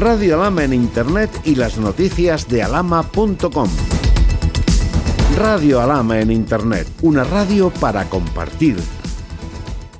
Radio Alama en Internet y las noticias de alama.com. Radio Alama en Internet, una radio para compartir.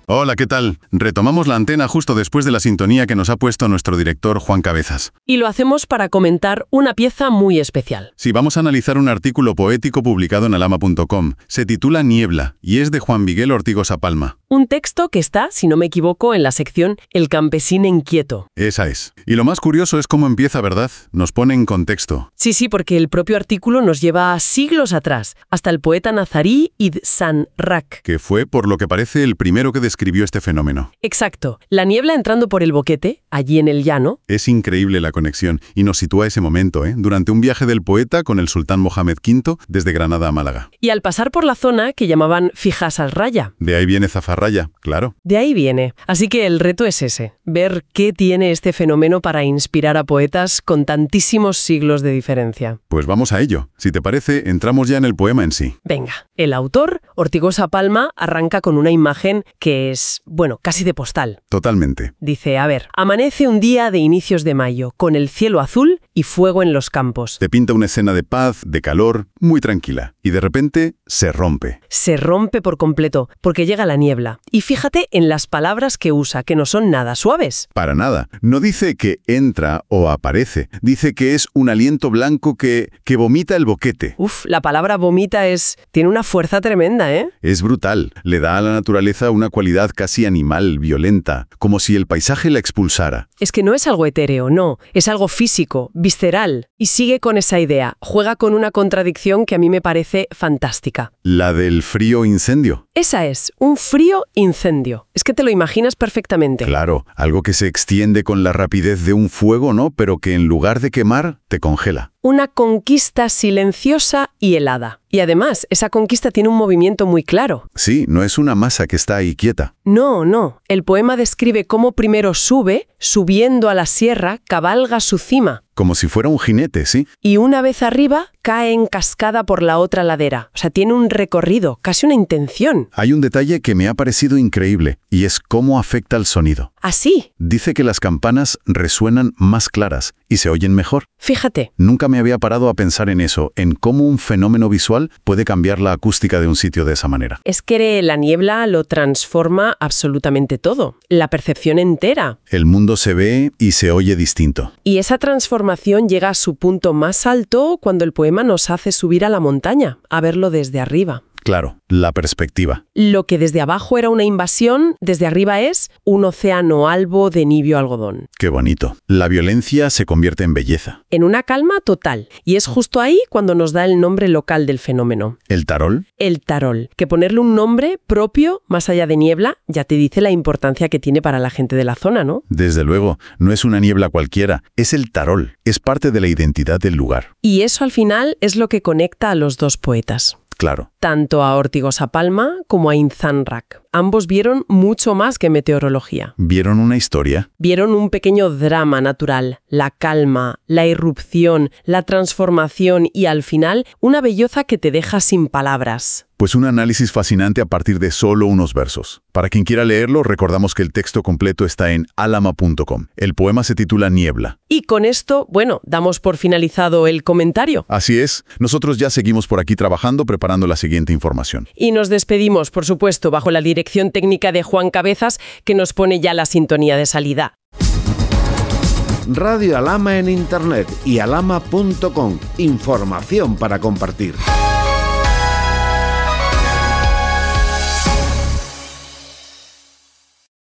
Hola, ¿qué tal? Retomamos la antena justo después de la sintonía que nos ha puesto nuestro director Juan Cabezas. Y lo hacemos para comentar una pieza muy especial. Sí, vamos a analizar un artículo poético publicado en alama.com. Se titula Niebla y es de Juan Miguel Ortigosa Palma. Un texto que está, si no me equivoco, en la sección El campesino inquieto. Esa es. Y lo más curioso es cómo empieza, ¿verdad? Nos pone en contexto. Sí, sí, porque el propio artículo nos lleva siglos atrás, hasta el poeta nazarí Id San Rak. Que fue, por lo que parece, el primero que describió este fenómeno. Exacto. La niebla entrando por el boquete, allí en el llano. Es increíble la conexión y nos sitúa ese momento, ¿eh? Durante un viaje del poeta con el sultán Mohamed V desde Granada a Málaga. Y al pasar por la zona que llamaban Fijas al Raya. De ahí viene Zafarraya, claro. De ahí viene. Así que el reto es ese, ver qué tiene este fenómeno para inspirar a poetas con tantísimos siglos de diferencia. Pues vamos a ello. Si te parece, entramos ya en el poema en sí. Venga, el autor, Ortigosa Palma, arranca con una imagen que es, bueno, casi de postal. Totalmente. Dice, a ver, amanece un día de inicios de mayo, con el cielo azul y fuego en los campos. Te pinta una escena de paz, de calor, muy tranquila. Y de repente se rompe. Se rompe por completo, porque llega la niebla. Y fíjate en las palabras que usa, que no son nada suaves. Para nada. No dice que entra o aparece. Dice que es un aliento blanco que, que vomita el boquete. Uf, la palabra vomita es... tiene una fuerza tremenda, ¿eh? Es brutal. Le da a la naturaleza una cualidad casi animal, violenta, como si el paisaje la expulsara. Es que no es algo etéreo, no. Es algo físico, visceral. Y sigue con esa idea. Juega con una contradicción que a mí me parece fantástica. La del frío incendio. Esa es, un frío incendio. Es que te lo imaginas perfectamente. Claro, algo que se extiende con la rapidez de un fuego, ¿no? Pero que en lugar de quemar, te congela. Una conquista silenciosa y helada. Y además, esa conquista tiene un movimiento muy claro. Sí, no es una masa que está ahí quieta. No, no. El poema describe cómo primero sube, subiendo a la sierra, cabalga su cima. Como si fuera un jinete, ¿sí? Y una vez arriba, cae en cascada por la otra ladera. O sea, tiene un recorrido, casi una intención. Hay un detalle que me ha parecido increíble, y es cómo afecta el sonido. Así. Dice que las campanas resuenan más claras y se oyen mejor. Fíjate. Nunca me había parado a pensar en eso, en cómo un fenómeno visual puede cambiar la acústica de un sitio de esa manera. Es que la niebla lo transforma absolutamente todo, la percepción entera. El mundo se ve y se oye distinto. Y esa transformación llega a su punto más alto cuando el poema nos hace subir a la montaña, a verlo desde arriba. Claro, la perspectiva. Lo que desde abajo era una invasión, desde arriba es un océano albo de nibio algodón. Qué bonito. La violencia se convierte en belleza. En una calma total. Y es justo ahí cuando nos da el nombre local del fenómeno. ¿El tarol? El tarol. Que ponerle un nombre propio, más allá de niebla, ya te dice la importancia que tiene para la gente de la zona, ¿no? Desde luego, no es una niebla cualquiera, es el tarol. Es parte de la identidad del lugar. Y eso al final es lo que conecta a los dos poetas. Tanto a Ortigosa Palma como a Inzanrak. Ambos vieron mucho más que meteorología. ¿Vieron una historia? Vieron un pequeño drama natural, la calma, la irrupción, la transformación y al final una belleza que te deja sin palabras. Pues un análisis fascinante a partir de solo unos versos. Para quien quiera leerlo, recordamos que el texto completo está en alama.com. El poema se titula Niebla. Y con esto, bueno, damos por finalizado el comentario. Así es, nosotros ya seguimos por aquí trabajando preparando la siguiente información. Y nos despedimos, por supuesto, bajo la dirección técnica de Juan Cabezas, que nos pone ya la sintonía de salida. Radio Alama en Internet y alama.com. Información para compartir.